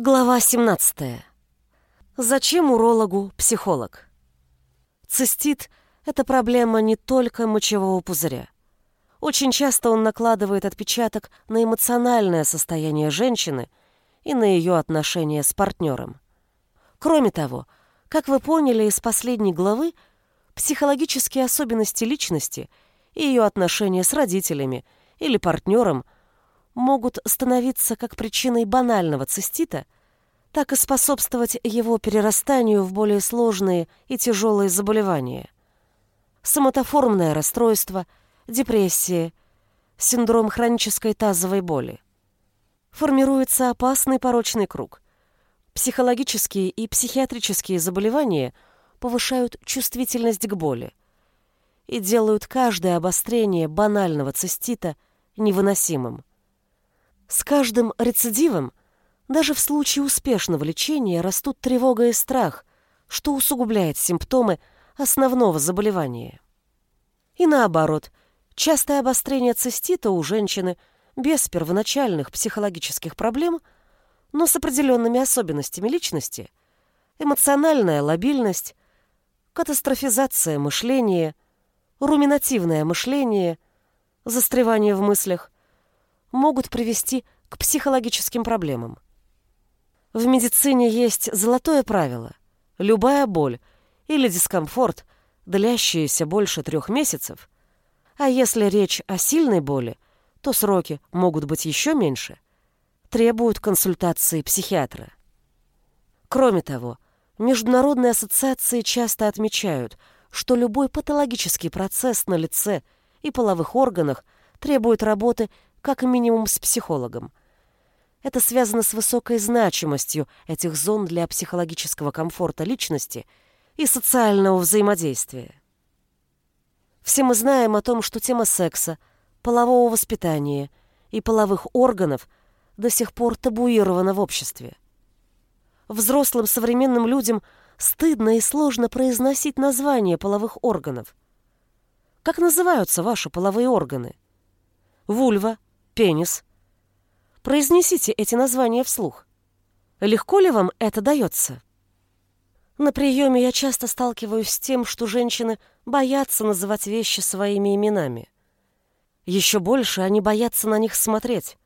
Глава 17. Зачем урологу психолог? Цистит – это проблема не только мочевого пузыря. Очень часто он накладывает отпечаток на эмоциональное состояние женщины и на ее отношения с партнером. Кроме того, как вы поняли из последней главы, психологические особенности личности и ее отношения с родителями или партнером – могут становиться как причиной банального цистита, так и способствовать его перерастанию в более сложные и тяжелые заболевания. Соматоформное расстройство, депрессия, синдром хронической тазовой боли. Формируется опасный порочный круг. Психологические и психиатрические заболевания повышают чувствительность к боли и делают каждое обострение банального цистита невыносимым. С каждым рецидивом, даже в случае успешного лечения, растут тревога и страх, что усугубляет симптомы основного заболевания. И наоборот, частое обострение цистита у женщины без первоначальных психологических проблем, но с определенными особенностями личности, эмоциональная лобильность, катастрофизация мышления, руминативное мышление, застревание в мыслях, могут привести к психологическим проблемам. В медицине есть золотое правило. Любая боль или дискомфорт, длящиеся больше трех месяцев, а если речь о сильной боли, то сроки могут быть еще меньше, требуют консультации психиатра. Кроме того, международные ассоциации часто отмечают, что любой патологический процесс на лице и половых органах требует работы как минимум с психологом. Это связано с высокой значимостью этих зон для психологического комфорта личности и социального взаимодействия. Все мы знаем о том, что тема секса, полового воспитания и половых органов до сих пор табуирована в обществе. Взрослым современным людям стыдно и сложно произносить название половых органов. Как называются ваши половые органы? Вульва, пенис. Произнесите эти названия вслух. Легко ли вам это дается? На приеме я часто сталкиваюсь с тем, что женщины боятся называть вещи своими именами. Еще больше они боятся на них смотреть.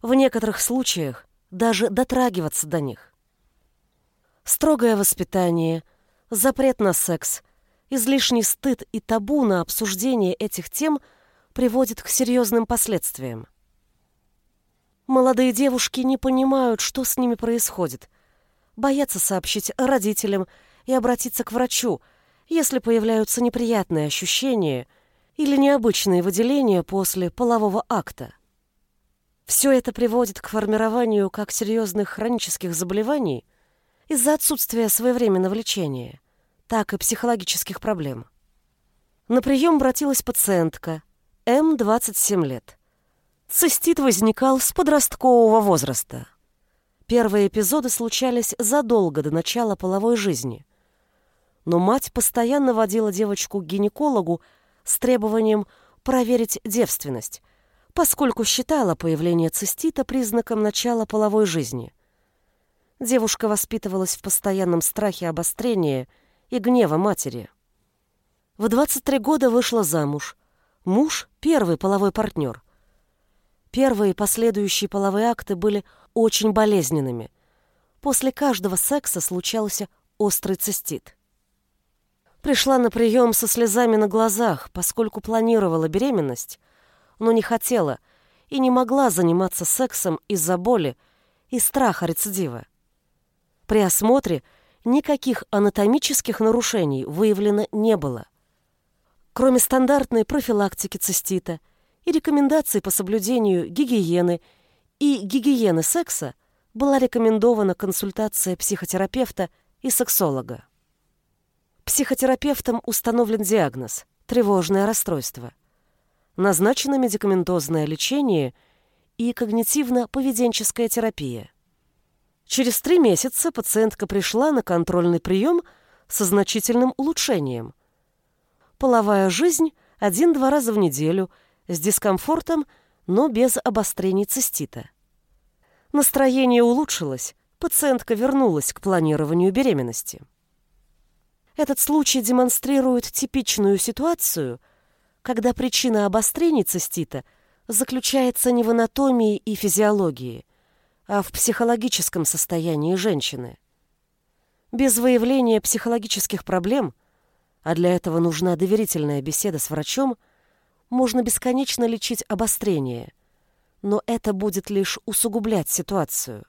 В некоторых случаях даже дотрагиваться до них. Строгое воспитание, запрет на секс, излишний стыд и табу на обсуждение этих тем приводит к серьезным последствиям. Молодые девушки не понимают, что с ними происходит. Боятся сообщить родителям и обратиться к врачу, если появляются неприятные ощущения или необычные выделения после полового акта. Все это приводит к формированию как серьезных хронических заболеваний из-за отсутствия своевременного лечения, так и психологических проблем. На прием обратилась пациентка, М, 27 лет. Цистит возникал с подросткового возраста. Первые эпизоды случались задолго до начала половой жизни. Но мать постоянно водила девочку к гинекологу с требованием проверить девственность, поскольку считала появление цистита признаком начала половой жизни. Девушка воспитывалась в постоянном страхе обострения и гнева матери. В 23 года вышла замуж. Муж — первый половой партнер — Первые последующие половые акты были очень болезненными. После каждого секса случался острый цистит. Пришла на прием со слезами на глазах, поскольку планировала беременность, но не хотела и не могла заниматься сексом из-за боли и страха рецидива. При осмотре никаких анатомических нарушений выявлено не было. Кроме стандартной профилактики цистита – и рекомендаций по соблюдению гигиены и гигиены секса была рекомендована консультация психотерапевта и сексолога. Психотерапевтом установлен диагноз – тревожное расстройство. Назначено медикаментозное лечение и когнитивно-поведенческая терапия. Через три месяца пациентка пришла на контрольный прием со значительным улучшением. Половая жизнь один-два раза в неделю – с дискомфортом, но без обострений цистита. Настроение улучшилось, пациентка вернулась к планированию беременности. Этот случай демонстрирует типичную ситуацию, когда причина обострений цистита заключается не в анатомии и физиологии, а в психологическом состоянии женщины. Без выявления психологических проблем, а для этого нужна доверительная беседа с врачом, можно бесконечно лечить обострение, но это будет лишь усугублять ситуацию.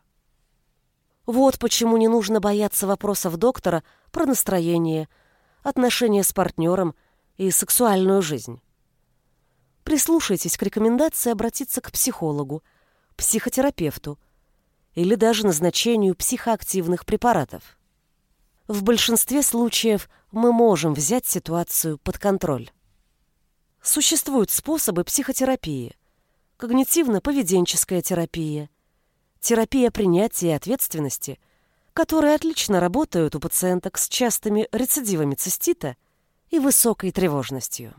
Вот почему не нужно бояться вопросов доктора про настроение, отношения с партнером и сексуальную жизнь. Прислушайтесь к рекомендации обратиться к психологу, психотерапевту или даже назначению психоактивных препаратов. В большинстве случаев мы можем взять ситуацию под контроль. Существуют способы психотерапии, когнитивно-поведенческая терапия, терапия принятия ответственности, которые отлично работают у пациенток с частыми рецидивами цистита и высокой тревожностью.